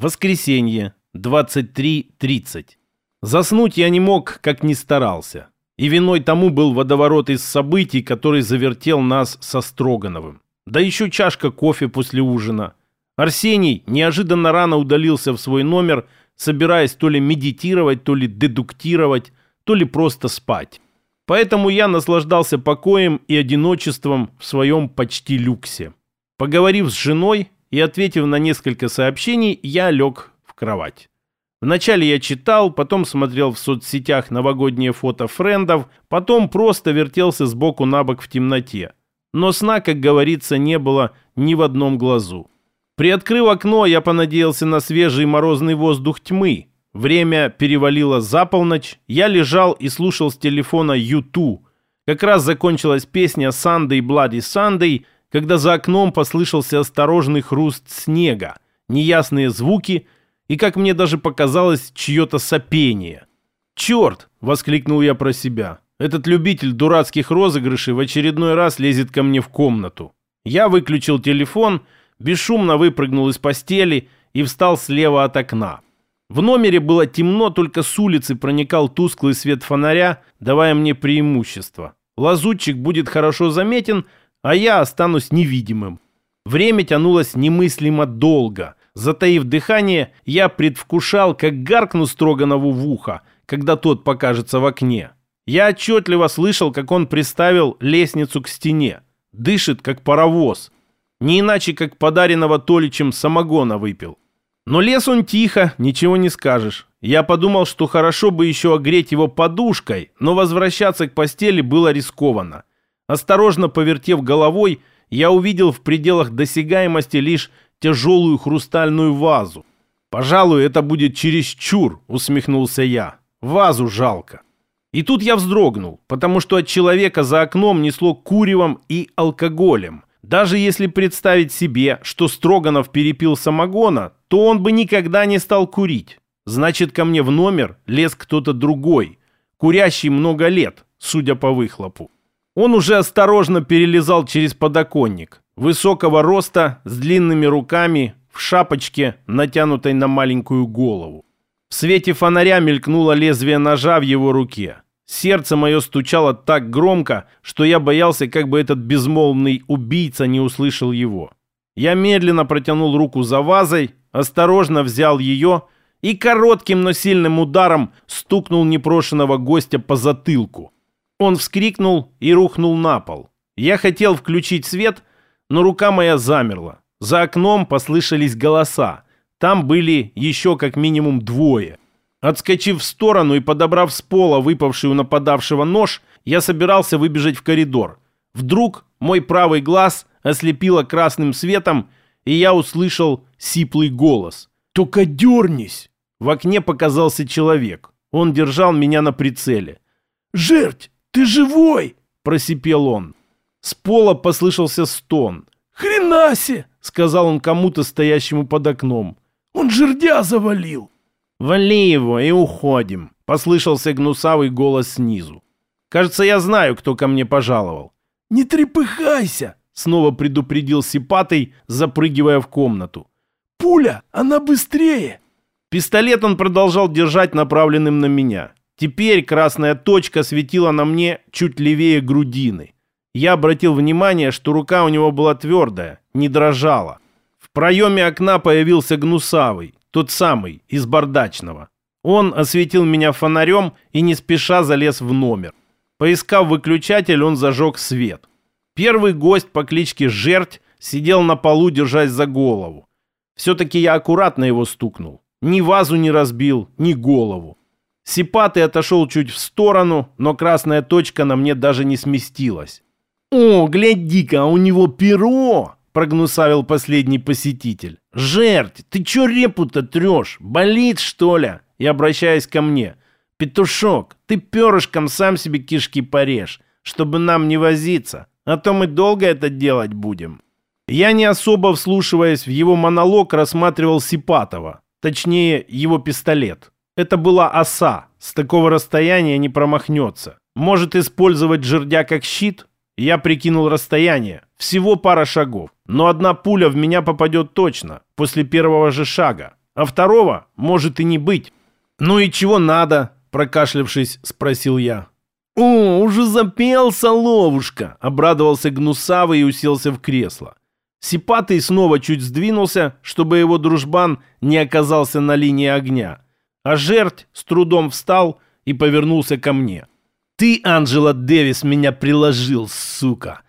Воскресенье, 23.30. Заснуть я не мог, как ни старался. И виной тому был водоворот из событий, который завертел нас со Строгановым. Да еще чашка кофе после ужина. Арсений неожиданно рано удалился в свой номер, собираясь то ли медитировать, то ли дедуктировать, то ли просто спать. Поэтому я наслаждался покоем и одиночеством в своем почти люксе. Поговорив с женой, и, ответив на несколько сообщений, я лег в кровать. Вначале я читал, потом смотрел в соцсетях новогодние фото френдов, потом просто вертелся сбоку на бок в темноте. Но сна, как говорится, не было ни в одном глазу. Приоткрыв окно, я понадеялся на свежий морозный воздух тьмы. Время перевалило за полночь, я лежал и слушал с телефона YouTube. Как раз закончилась песня «Sunday Bloody Sunday», когда за окном послышался осторожный хруст снега, неясные звуки и, как мне даже показалось, чье-то сопение. «Черт!» — воскликнул я про себя. «Этот любитель дурацких розыгрышей в очередной раз лезет ко мне в комнату». Я выключил телефон, бесшумно выпрыгнул из постели и встал слева от окна. В номере было темно, только с улицы проникал тусклый свет фонаря, давая мне преимущество. Лазутчик будет хорошо заметен, а я останусь невидимым. Время тянулось немыслимо долго. Затаив дыхание, я предвкушал, как гаркну Строганову в ухо, когда тот покажется в окне. Я отчетливо слышал, как он приставил лестницу к стене. Дышит, как паровоз. Не иначе, как подаренного Толичем самогона выпил. Но лес он тихо, ничего не скажешь. Я подумал, что хорошо бы еще огреть его подушкой, но возвращаться к постели было рискованно. Осторожно повертев головой, я увидел в пределах досягаемости лишь тяжелую хрустальную вазу. «Пожалуй, это будет чересчур», — усмехнулся я. «Вазу жалко». И тут я вздрогнул, потому что от человека за окном несло куревом и алкоголем. Даже если представить себе, что Строганов перепил самогона, то он бы никогда не стал курить. Значит, ко мне в номер лез кто-то другой, курящий много лет, судя по выхлопу. Он уже осторожно перелезал через подоконник. Высокого роста, с длинными руками, в шапочке, натянутой на маленькую голову. В свете фонаря мелькнуло лезвие ножа в его руке. Сердце мое стучало так громко, что я боялся, как бы этот безмолвный убийца не услышал его. Я медленно протянул руку за вазой, осторожно взял ее и коротким, но сильным ударом стукнул непрошенного гостя по затылку. Он вскрикнул и рухнул на пол. Я хотел включить свет, но рука моя замерла. За окном послышались голоса. Там были еще как минимум двое. Отскочив в сторону и подобрав с пола выпавший у нападавшего нож, я собирался выбежать в коридор. Вдруг мой правый глаз ослепило красным светом, и я услышал сиплый голос. «Только дернись!» В окне показался человек. Он держал меня на прицеле. «Жерть! «Ты живой!» – просипел он. С пола послышался стон. «Хренасе!» – сказал он кому-то, стоящему под окном. «Он жердя завалил!» «Вали его и уходим!» – послышался гнусавый голос снизу. «Кажется, я знаю, кто ко мне пожаловал». «Не трепыхайся!» – снова предупредил Сипатый, запрыгивая в комнату. «Пуля! Она быстрее!» Пистолет он продолжал держать направленным на меня. Теперь красная точка светила на мне чуть левее грудины. Я обратил внимание, что рука у него была твердая, не дрожала. В проеме окна появился гнусавый, тот самый, из бардачного. Он осветил меня фонарем и не спеша залез в номер. Поискав выключатель, он зажег свет. Первый гость по кличке Жерть сидел на полу, держась за голову. Все-таки я аккуратно его стукнул. Ни вазу не разбил, ни голову. Сипатый отошел чуть в сторону, но красная точка на мне даже не сместилась. «О, гляди-ка, у него перо!» — прогнусавил последний посетитель. «Жерть, ты чё репу-то трёшь? Болит, что ли?» И обращаясь ко мне. «Петушок, ты перышком сам себе кишки порежь, чтобы нам не возиться, а то мы долго это делать будем». Я не особо вслушиваясь в его монолог рассматривал Сипатова, точнее его пистолет. Это была оса. С такого расстояния не промахнется. Может использовать жердя как щит? Я прикинул расстояние. Всего пара шагов. Но одна пуля в меня попадет точно, после первого же шага. а второго может и не быть. «Ну и чего надо?» – прокашлявшись, спросил я. «О, уже запел соловушка!» – обрадовался Гнусавый и уселся в кресло. Сипатый снова чуть сдвинулся, чтобы его дружбан не оказался на линии огня. А жерть с трудом встал и повернулся ко мне. «Ты, Анджела Дэвис, меня приложил, сука!»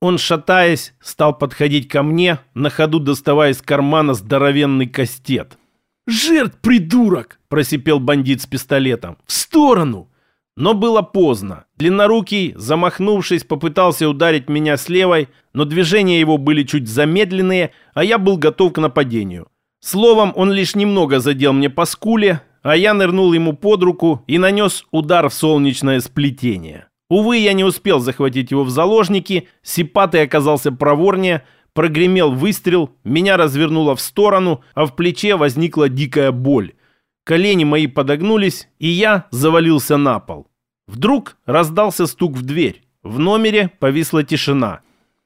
Он, шатаясь, стал подходить ко мне, на ходу доставая из кармана здоровенный кастет. «Жертв, придурок!» – просипел бандит с пистолетом. «В сторону!» Но было поздно. Длиннорукий, замахнувшись, попытался ударить меня с левой, но движения его были чуть замедленные, а я был готов к нападению. Словом, он лишь немного задел мне по скуле, а я нырнул ему под руку и нанес удар в солнечное сплетение. Увы, я не успел захватить его в заложники, Сипатый оказался проворнее, прогремел выстрел, меня развернуло в сторону, а в плече возникла дикая боль. Колени мои подогнулись, и я завалился на пол. Вдруг раздался стук в дверь. В номере повисла тишина.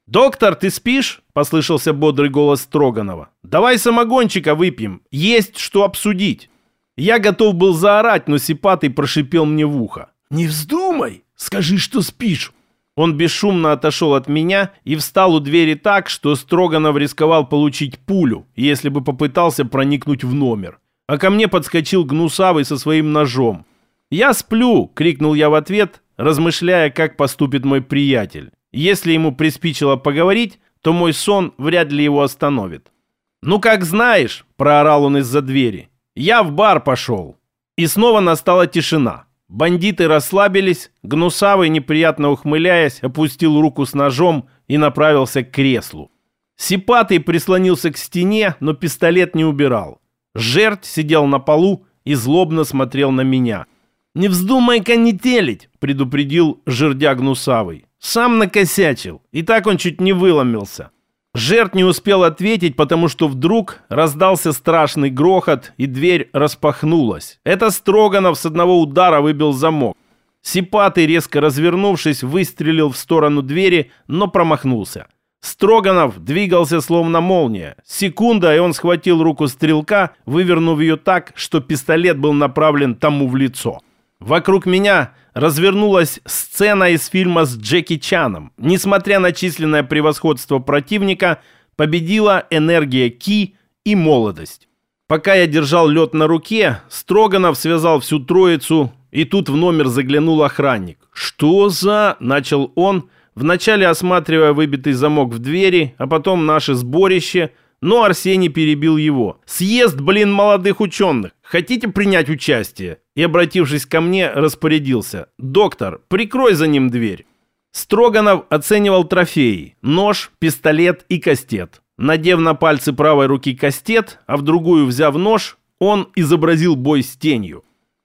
«Доктор, ты спишь?» – послышался бодрый голос Строганова. «Давай самогончика выпьем. Есть что обсудить». Я готов был заорать, но Сипатый прошипел мне в ухо. «Не вздумай! Скажи, что спишь!» Он бесшумно отошел от меня и встал у двери так, что Строганов рисковал получить пулю, если бы попытался проникнуть в номер а ко мне подскочил Гнусавый со своим ножом. «Я сплю!» — крикнул я в ответ, размышляя, как поступит мой приятель. Если ему приспичило поговорить, то мой сон вряд ли его остановит. «Ну, как знаешь!» — проорал он из-за двери. «Я в бар пошел!» И снова настала тишина. Бандиты расслабились, Гнусавый, неприятно ухмыляясь, опустил руку с ножом и направился к креслу. Сипатый прислонился к стене, но пистолет не убирал. Жерть сидел на полу и злобно смотрел на меня. «Не вздумай конетелить!» — предупредил жердя гнусавый. «Сам накосячил, и так он чуть не выломился». Жертв не успел ответить, потому что вдруг раздался страшный грохот, и дверь распахнулась. Это Строганов с одного удара выбил замок. Сипатый, резко развернувшись, выстрелил в сторону двери, но промахнулся. Строганов двигался словно молния. Секунда, и он схватил руку стрелка, вывернув ее так, что пистолет был направлен тому в лицо. Вокруг меня развернулась сцена из фильма с Джеки Чаном. Несмотря на численное превосходство противника, победила энергия Ки и молодость. Пока я держал лед на руке, Строганов связал всю троицу, и тут в номер заглянул охранник. «Что за...» — начал он — вначале осматривая выбитый замок в двери, а потом наше сборище, но Арсений перебил его. «Съезд, блин, молодых ученых! Хотите принять участие?» И, обратившись ко мне, распорядился. «Доктор, прикрой за ним дверь». Строганов оценивал трофеи. Нож, пистолет и кастет. Надев на пальцы правой руки кастет, а в другую взяв нож, он изобразил бой с тенью.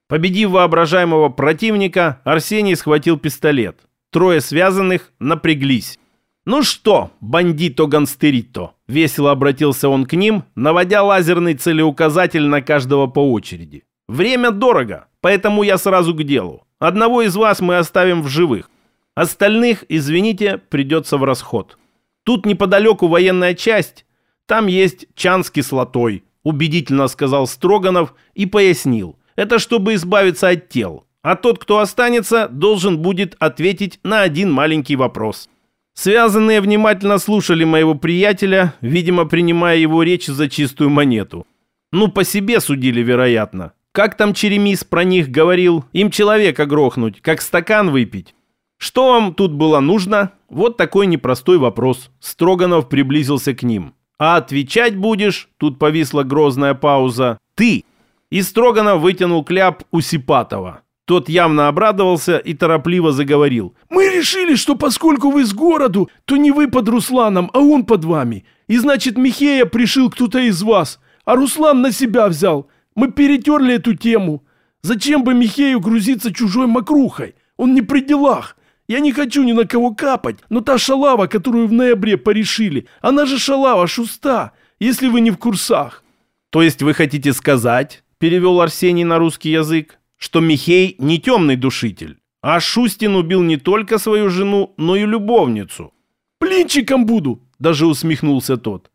Победив воображаемого противника, Арсений схватил пистолет. Трое связанных напряглись. «Ну что, бандито ганстерито?» — весело обратился он к ним, наводя лазерный целеуказатель на каждого по очереди. «Время дорого, поэтому я сразу к делу. Одного из вас мы оставим в живых. Остальных, извините, придется в расход. Тут неподалеку военная часть. Там есть чан с кислотой», — убедительно сказал Строганов и пояснил. «Это чтобы избавиться от тел а тот, кто останется, должен будет ответить на один маленький вопрос. Связанные внимательно слушали моего приятеля, видимо, принимая его речь за чистую монету. Ну, по себе судили, вероятно. Как там Черемис про них говорил, им человека грохнуть, как стакан выпить. Что вам тут было нужно? Вот такой непростой вопрос. Строганов приблизился к ним. А отвечать будешь, тут повисла грозная пауза, ты. И Строганов вытянул кляп у Сипатова. Тот явно обрадовался и торопливо заговорил. «Мы решили, что поскольку вы с городу, то не вы под Русланом, а он под вами. И значит, Михея пришил кто-то из вас, а Руслан на себя взял. Мы перетерли эту тему. Зачем бы Михею грузиться чужой мокрухой? Он не при делах. Я не хочу ни на кого капать, но та шалава, которую в ноябре порешили, она же шалава шуста, если вы не в курсах». «То есть вы хотите сказать?» – перевел Арсений на русский язык что Михей не темный душитель, а Шустин убил не только свою жену, но и любовницу. «Плинчиком буду!» – даже усмехнулся тот.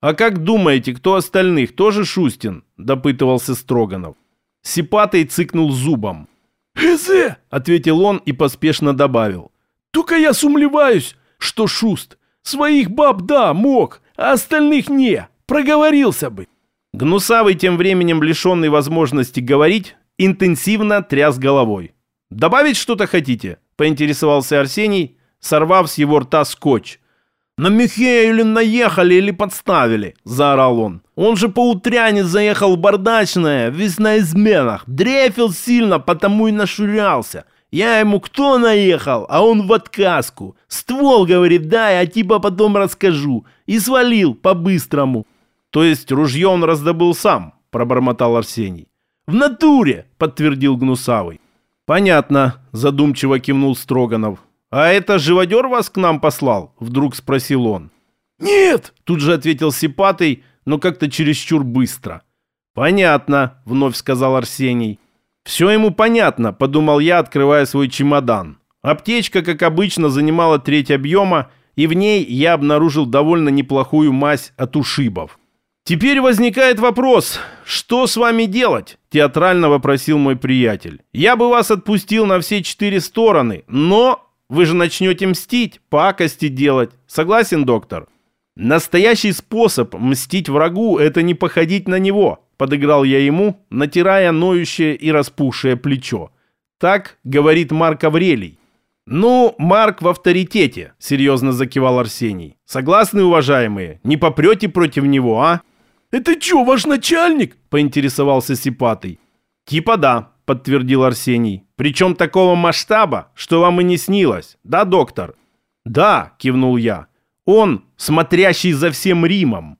«А как думаете, кто остальных? Тоже Шустин?» – допытывался Строганов. Сипатый цыкнул зубом. «Эзе!» — ответил он и поспешно добавил. «Только я сумлеваюсь, что Шуст. Своих баб да, мог, а остальных не. Проговорился бы». Гнусавый, тем временем лишенный возможности говорить, интенсивно тряс головой. «Добавить что-то хотите?» – поинтересовался Арсений, сорвав с его рта скотч. «На Михея или наехали, или подставили!» – заорал он. «Он же по заехал в бардачное, весь на изменах, дрефил сильно, потому и нашурялся. Я ему кто наехал, а он в отказку. Ствол, говорит, дай, а типа потом расскажу. И свалил по-быстрому». «То есть ружье он раздобыл сам?» – пробормотал Арсений. «В натуре!» – подтвердил Гнусавый. «Понятно», – задумчиво кивнул Строганов. «А это живодер вас к нам послал?» — вдруг спросил он. «Нет!» — тут же ответил Сипатый, но как-то чересчур быстро. «Понятно», — вновь сказал Арсений. «Все ему понятно», — подумал я, открывая свой чемодан. Аптечка, как обычно, занимала треть объема, и в ней я обнаружил довольно неплохую мазь от ушибов. «Теперь возникает вопрос, что с вами делать?» – театрально вопросил мой приятель. «Я бы вас отпустил на все четыре стороны, но вы же начнете мстить, пакости делать. Согласен, доктор? Настоящий способ мстить врагу – это не походить на него, подыграл я ему, натирая ноющее и распухшее плечо. Так говорит Марк Аврелий. «Ну, Марк в авторитете», — серьезно закивал Арсений. «Согласны, уважаемые? Не попрете против него, а?» «Это что, ваш начальник?» — поинтересовался Сипатый. «Типа да», — подтвердил Арсений. Причем такого масштаба, что вам и не снилось. Да, доктор? Да, кивнул я. Он, смотрящий за всем Римом.